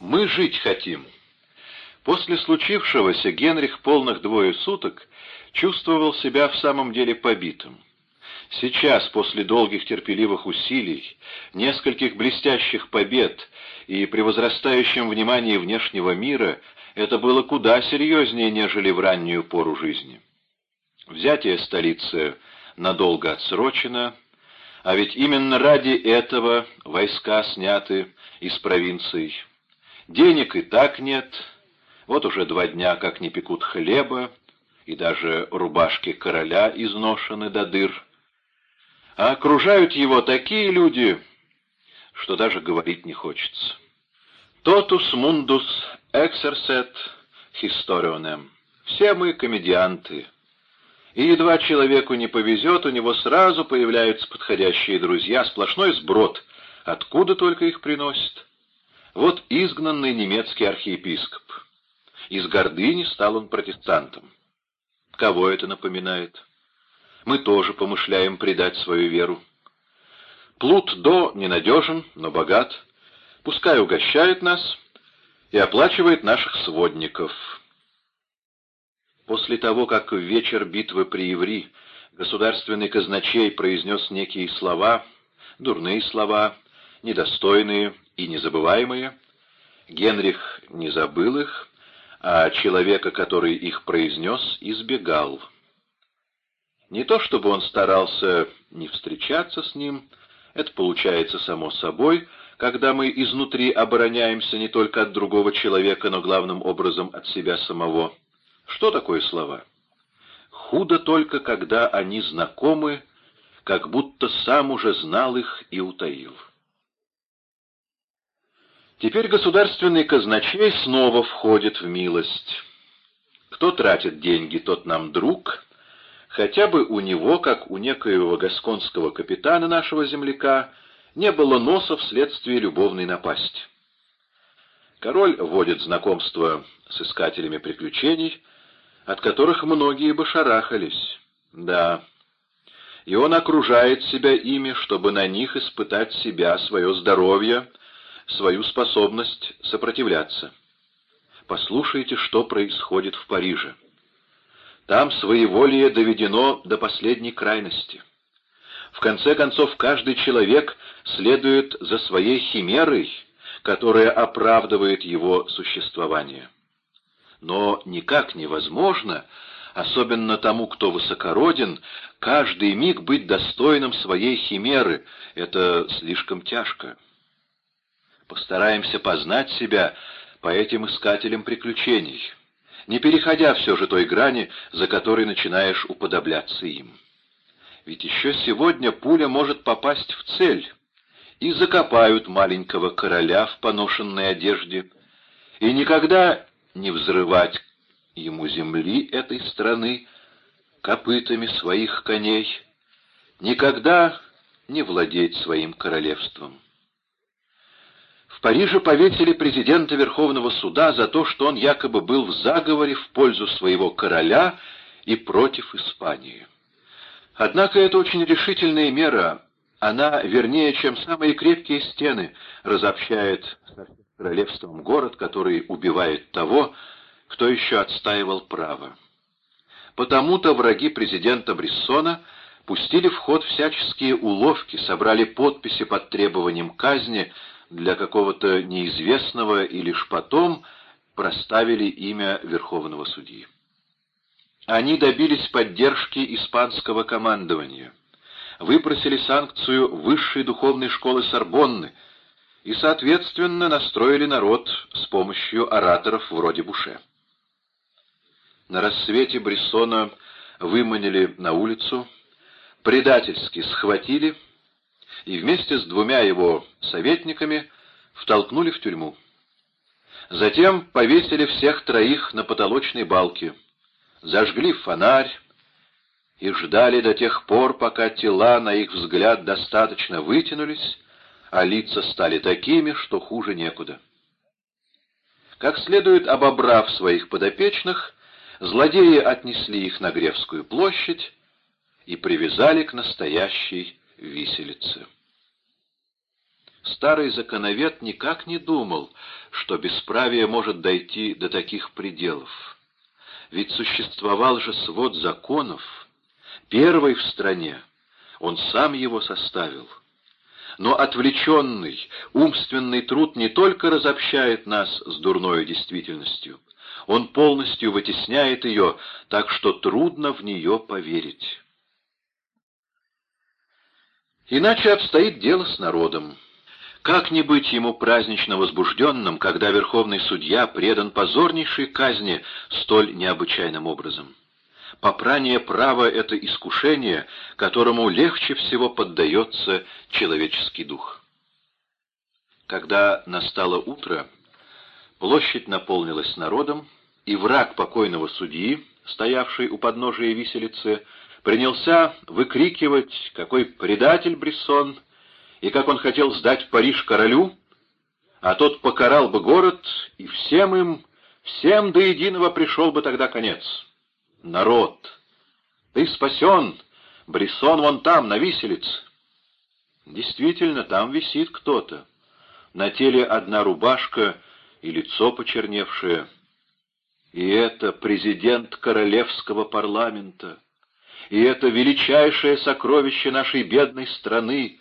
Мы жить хотим. После случившегося Генрих полных двое суток чувствовал себя в самом деле побитым. Сейчас, после долгих терпеливых усилий, нескольких блестящих побед и при возрастающем внимании внешнего мира, это было куда серьезнее, нежели в раннюю пору жизни. Взятие столицы надолго отсрочено, а ведь именно ради этого войска сняты из провинций. Денег и так нет, вот уже два дня как не пекут хлеба, и даже рубашки короля изношены до дыр. А окружают его такие люди, что даже говорить не хочется. «Тотус мундус эксерсет historionem». Все мы комедианты. И едва человеку не повезет, у него сразу появляются подходящие друзья, сплошной сброд, откуда только их приносят. Вот изгнанный немецкий архиепископ. Из гордыни стал он протестантом. Кого это напоминает? Мы тоже помышляем предать свою веру. Плут до ненадежен, но богат. Пускай угощает нас и оплачивает наших сводников. После того, как в вечер битвы при Иври государственный казначей произнес некие слова, дурные слова, недостойные и незабываемые, Генрих не забыл их, а человека, который их произнес, избегал. Не то чтобы он старался не встречаться с ним, это получается само собой, когда мы изнутри обороняемся не только от другого человека, но главным образом от себя самого. Что такое слова? Худо только, когда они знакомы, как будто сам уже знал их и утаил. Теперь государственный казначей снова входит в милость. Кто тратит деньги, тот нам друг, хотя бы у него, как у некоего гасконского капитана нашего земляка, не было носа вследствие любовной напасти. Король вводит знакомство с искателями приключений, от которых многие бы шарахались. Да, и он окружает себя ими, чтобы на них испытать себя, свое здоровье, свою способность сопротивляться. Послушайте, что происходит в Париже. Там своеволие доведено до последней крайности. В конце концов, каждый человек следует за своей химерой, которая оправдывает его существование. Но никак невозможно, особенно тому, кто высокороден, каждый миг быть достойным своей химеры. Это слишком тяжко. Постараемся познать себя по этим искателям приключений, не переходя все же той грани, за которой начинаешь уподобляться им. Ведь еще сегодня пуля может попасть в цель, и закопают маленького короля в поношенной одежде, и никогда не взрывать ему земли этой страны копытами своих коней, никогда не владеть своим королевством. В Париже повесили президента Верховного суда за то, что он якобы был в заговоре в пользу своего короля и против Испании. Однако это очень решительная мера, она, вернее, чем самые крепкие стены, разобщает королевством город, который убивает того, кто еще отстаивал право. Потому-то враги президента Брессона пустили в ход всяческие уловки, собрали подписи под требованием казни для какого-то неизвестного и лишь потом проставили имя Верховного Судьи. Они добились поддержки испанского командования, выпросили санкцию высшей духовной школы Сорбонны — и, соответственно, настроили народ с помощью ораторов вроде Буше. На рассвете Брессона выманили на улицу, предательски схватили и вместе с двумя его советниками втолкнули в тюрьму. Затем повесили всех троих на потолочной балке, зажгли фонарь и ждали до тех пор, пока тела, на их взгляд, достаточно вытянулись, а лица стали такими, что хуже некуда. Как следует обобрав своих подопечных, злодеи отнесли их на Гревскую площадь и привязали к настоящей виселице. Старый законовед никак не думал, что бесправие может дойти до таких пределов. Ведь существовал же свод законов, первый в стране, он сам его составил. Но отвлеченный, умственный труд не только разобщает нас с дурной действительностью, он полностью вытесняет ее, так что трудно в нее поверить. Иначе обстоит дело с народом. Как не быть ему празднично возбужденным, когда верховный судья предан позорнейшей казни столь необычайным образом? Попрание права — это искушение, которому легче всего поддается человеческий дух. Когда настало утро, площадь наполнилась народом, и враг покойного судьи, стоявший у подножия виселицы, принялся выкрикивать, какой предатель Брессон, и как он хотел сдать Париж королю, а тот покарал бы город, и всем им, всем до единого пришел бы тогда конец. Народ, ты спасен, Брессон вон там, на виселице. Действительно, там висит кто-то. На теле одна рубашка и лицо почерневшее. И это президент королевского парламента и это величайшее сокровище нашей бедной страны,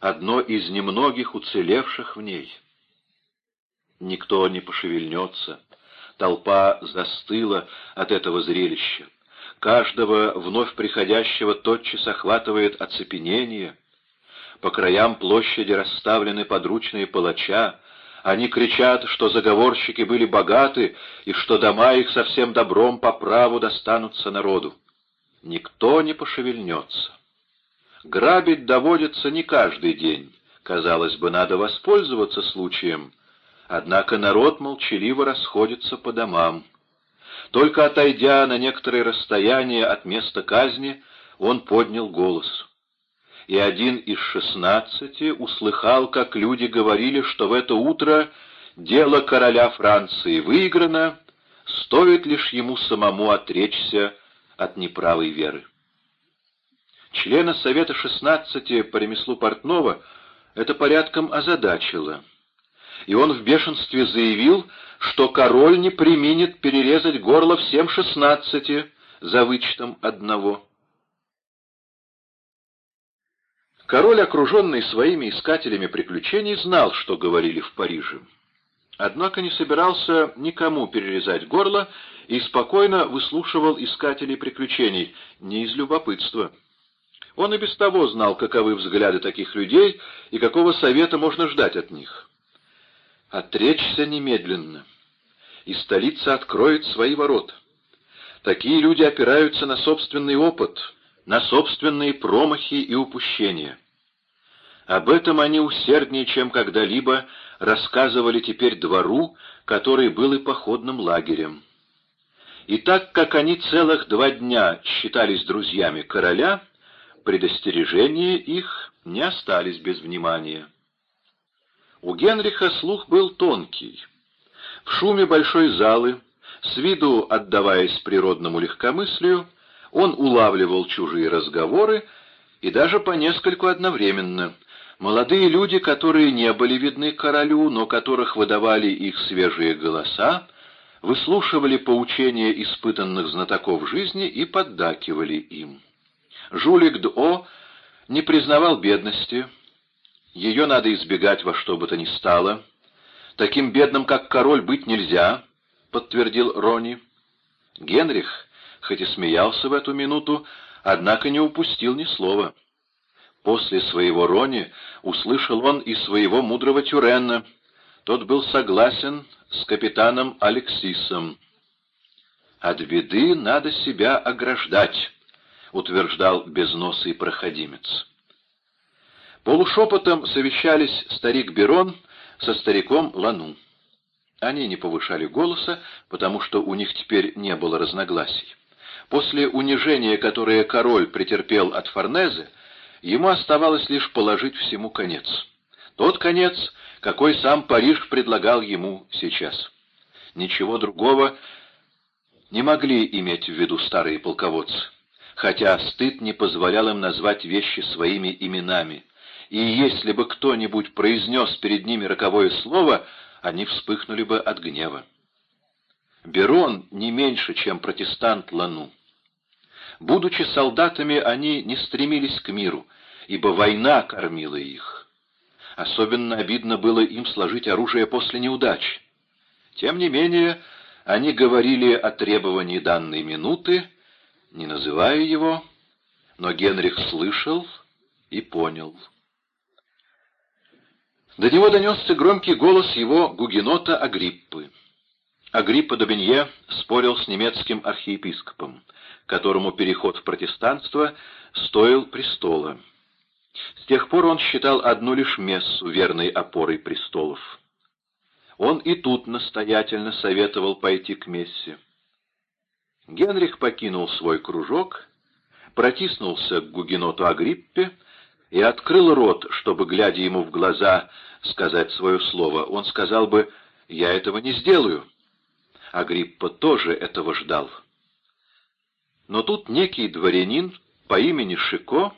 одно из немногих уцелевших в ней. Никто не пошевельнется, толпа застыла от этого зрелища. Каждого вновь приходящего тотчас охватывает оцепенение. По краям площади расставлены подручные палача, они кричат, что заговорщики были богаты и что дома их совсем добром по праву достанутся народу никто не пошевельнется. Грабить доводится не каждый день. Казалось бы, надо воспользоваться случаем. Однако народ молчаливо расходится по домам. Только отойдя на некоторое расстояние от места казни, он поднял голос. И один из шестнадцати услыхал, как люди говорили, что в это утро дело короля Франции выиграно, стоит лишь ему самому отречься от неправой веры. Члена Совета шестнадцати по ремеслу портного это порядком озадачило, и он в бешенстве заявил, что король не применит перерезать горло всем шестнадцати за вычетом одного. Король, окруженный своими искателями приключений, знал, что говорили в Париже. Однако не собирался никому перерезать горло и спокойно выслушивал искателей приключений, не из любопытства. Он и без того знал, каковы взгляды таких людей и какого совета можно ждать от них. Отречься немедленно, и столица откроет свои ворота. Такие люди опираются на собственный опыт, на собственные промахи и упущения. Об этом они усерднее, чем когда-либо, рассказывали теперь двору, который был и походным лагерем. И так как они целых два дня считались друзьями короля, предостережения их не остались без внимания. У Генриха слух был тонкий. В шуме большой залы, с виду отдаваясь природному легкомыслию, он улавливал чужие разговоры и даже по нескольку одновременно — Молодые люди, которые не были видны королю, но которых выдавали их свежие голоса, выслушивали поучения испытанных знатоков жизни и поддакивали им. Жулик Д'О не признавал бедности, ее надо избегать во что бы то ни стало. Таким бедным, как король, быть нельзя, — подтвердил Рони. Генрих, хоть и смеялся в эту минуту, однако не упустил ни слова. После своего Рони услышал он и своего мудрого Тюрена. Тот был согласен с капитаном Алексисом. «От беды надо себя ограждать», — утверждал безносый проходимец. Полушепотом совещались старик Берон со стариком Лану. Они не повышали голоса, потому что у них теперь не было разногласий. После унижения, которое король претерпел от Форнезе, ему оставалось лишь положить всему конец. Тот конец, какой сам Париж предлагал ему сейчас. Ничего другого не могли иметь в виду старые полководцы, хотя стыд не позволял им назвать вещи своими именами, и если бы кто-нибудь произнес перед ними роковое слово, они вспыхнули бы от гнева. Берон не меньше, чем протестант Лану. Будучи солдатами, они не стремились к миру, ибо война кормила их. Особенно обидно было им сложить оружие после неудач. Тем не менее, они говорили о требовании данной минуты, не называя его, но Генрих слышал и понял. До него донесся громкий голос его гугенота Агриппы. Агриппа Добенье спорил с немецким архиепископом, которому переход в протестанство стоил престола. С тех пор он считал одну лишь мессу верной опорой престолов. Он и тут настоятельно советовал пойти к мессе. Генрих покинул свой кружок, протиснулся к гугеноту Агриппе и открыл рот, чтобы, глядя ему в глаза, сказать свое слово. Он сказал бы «Я этого не сделаю». Агриппа тоже этого ждал. Но тут некий дворянин по имени Шико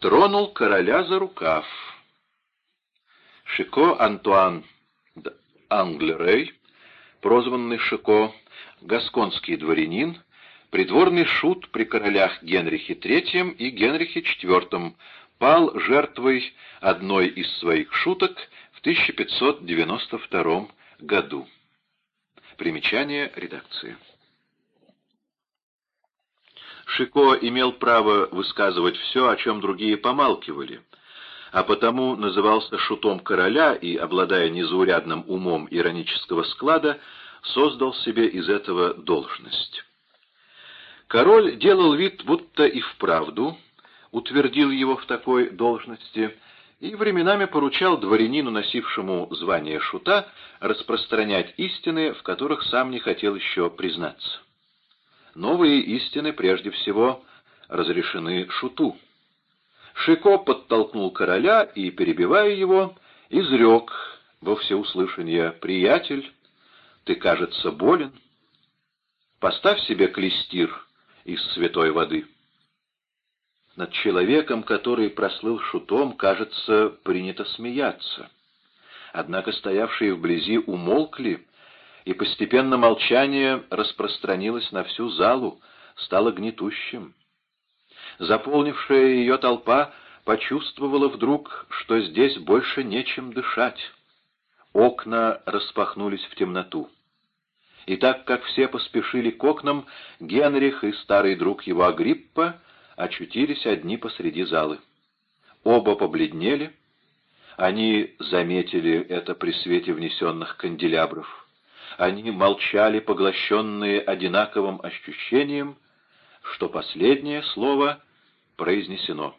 тронул короля за рукав. Шико Антуан Англерей, прозванный Шико, гасконский дворянин, придворный шут при королях Генрихе III и Генрихе IV, пал жертвой одной из своих шуток в 1592 году. Примечание редакции. Шико имел право высказывать все, о чем другие помалкивали, а потому назывался шутом короля и, обладая незаурядным умом иронического склада, создал себе из этого должность. Король делал вид, будто и вправду утвердил его в такой должности и временами поручал дворянину, носившему звание шута, распространять истины, в которых сам не хотел еще признаться. Новые истины, прежде всего, разрешены шуту. Шико подтолкнул короля и, перебивая его, изрек во всеуслышание «Приятель, ты, кажется, болен. Поставь себе клестир из святой воды». Над человеком, который прослыл шутом, кажется, принято смеяться. Однако стоявшие вблизи умолкли, и постепенно молчание распространилось на всю залу, стало гнетущим. Заполнившая ее толпа почувствовала вдруг, что здесь больше нечем дышать. Окна распахнулись в темноту. И так как все поспешили к окнам, Генрих и старый друг его Агриппа очутились одни посреди залы. Оба побледнели. Они заметили это при свете внесенных канделябров. Они молчали, поглощенные одинаковым ощущением, что последнее слово произнесено.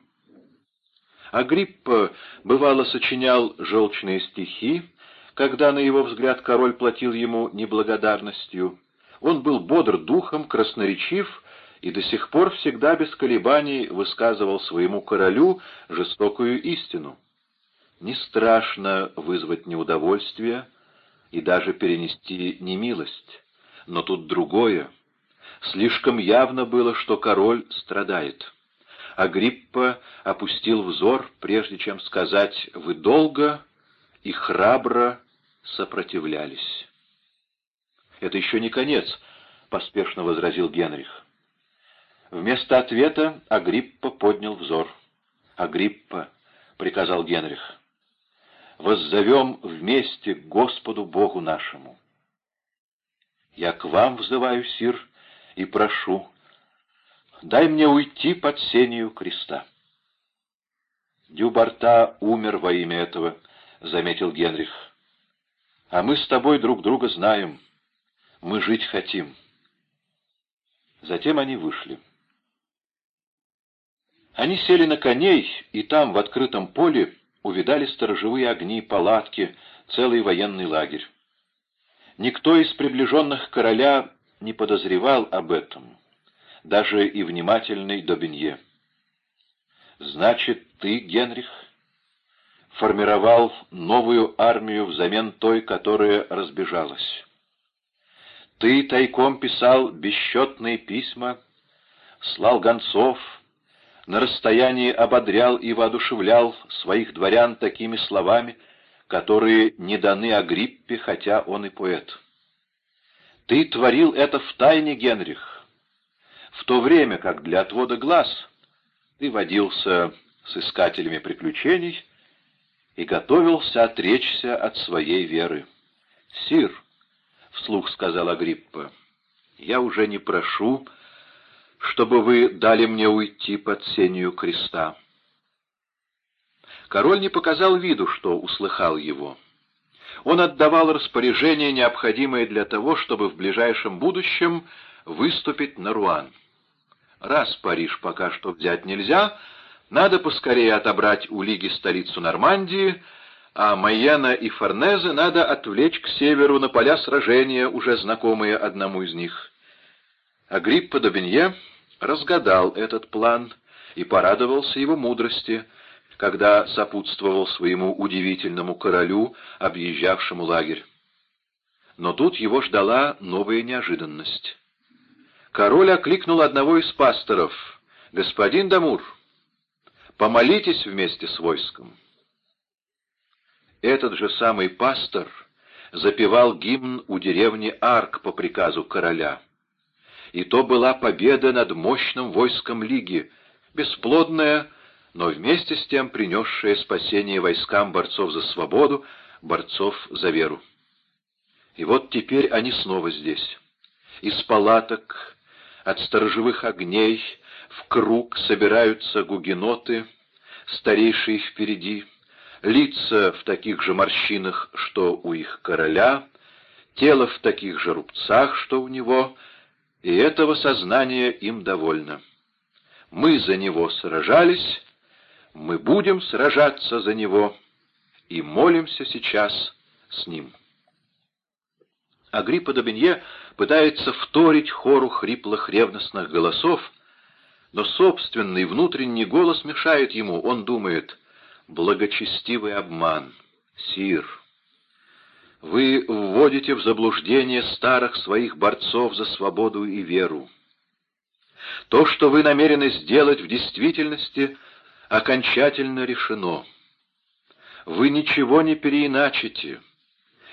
Агриппа бывало сочинял желчные стихи, когда, на его взгляд, король платил ему неблагодарностью. Он был бодр духом, красноречив и до сих пор всегда без колебаний высказывал своему королю жестокую истину. Не страшно вызвать неудовольствие и даже перенести немилость, но тут другое. Слишком явно было, что король страдает. Агриппа опустил взор, прежде чем сказать «Вы долго и храбро сопротивлялись». «Это еще не конец», — поспешно возразил Генрих. Вместо ответа Агриппа поднял взор. «Агриппа», — приказал Генрих, — «воззовем вместе к Господу Богу нашему». «Я к вам взываю, сир, и прошу, дай мне уйти под сенью креста». «Дюбарта умер во имя этого», — заметил Генрих. «А мы с тобой друг друга знаем. Мы жить хотим». Затем они вышли. Они сели на коней, и там, в открытом поле, увидали сторожевые огни, палатки, целый военный лагерь. Никто из приближенных короля не подозревал об этом, даже и внимательный Добенье. «Значит, ты, Генрих, формировал новую армию взамен той, которая разбежалась. Ты тайком писал бесчетные письма, слал гонцов, на расстоянии ободрял и воодушевлял своих дворян такими словами, которые не даны Агриппе, хотя он и поэт. «Ты творил это в тайне, Генрих, в то время как для отвода глаз ты водился с искателями приключений и готовился отречься от своей веры. «Сир», — вслух сказал Агриппа, — «я уже не прошу, чтобы вы дали мне уйти под сенью креста». Король не показал виду, что услыхал его. Он отдавал распоряжение, необходимое для того, чтобы в ближайшем будущем выступить на Руан. Раз Париж пока что взять нельзя, надо поскорее отобрать у Лиги столицу Нормандии, а Майена и Форнезе надо отвлечь к северу на поля сражения, уже знакомые одному из них. Агриппа Добенье разгадал этот план и порадовался его мудрости, когда сопутствовал своему удивительному королю, объезжавшему лагерь. Но тут его ждала новая неожиданность. Король окликнул одного из пасторов. «Господин Дамур, помолитесь вместе с войском». Этот же самый пастор запевал гимн у деревни Арк по приказу короля. И то была победа над мощным войском Лиги, бесплодная, но вместе с тем принесшая спасение войскам борцов за свободу, борцов за веру. И вот теперь они снова здесь. Из палаток, от сторожевых огней в круг собираются гугеноты, старейшие впереди, лица в таких же морщинах, что у их короля, тело в таких же рубцах, что у него, и этого сознания им довольно. Мы за него сражались, мы будем сражаться за него и молимся сейчас с ним. Агриппа Добенье пытается вторить хору хриплых ревностных голосов, но собственный внутренний голос мешает ему. Он думает, благочестивый обман, сир. Вы вводите в заблуждение старых своих борцов за свободу и веру. То, что вы намерены сделать в действительности, окончательно решено. Вы ничего не переиначите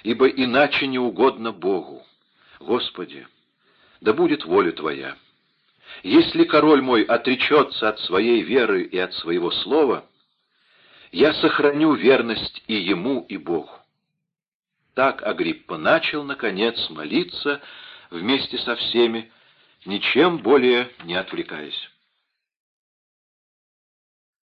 ибо иначе не угодно Богу. Господи, да будет воля Твоя. Если король мой отречется от своей веры и от своего слова, я сохраню верность и ему, и Богу. Так Агриппа начал, наконец, молиться вместе со всеми, ничем более не отвлекаясь.